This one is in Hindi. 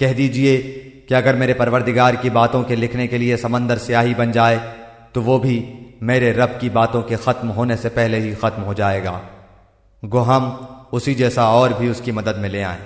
कह दीजिए कि अगर मेरे परवरदिगार की बातों के लिखने के लिए समंदर स्याही बन जाए तो वो भी मेरे रब की बातों के खत्म होने से पहले ही खत्म हो जाएगा। गो हम उसी जैसा और भी उसकी मदद में ले आए।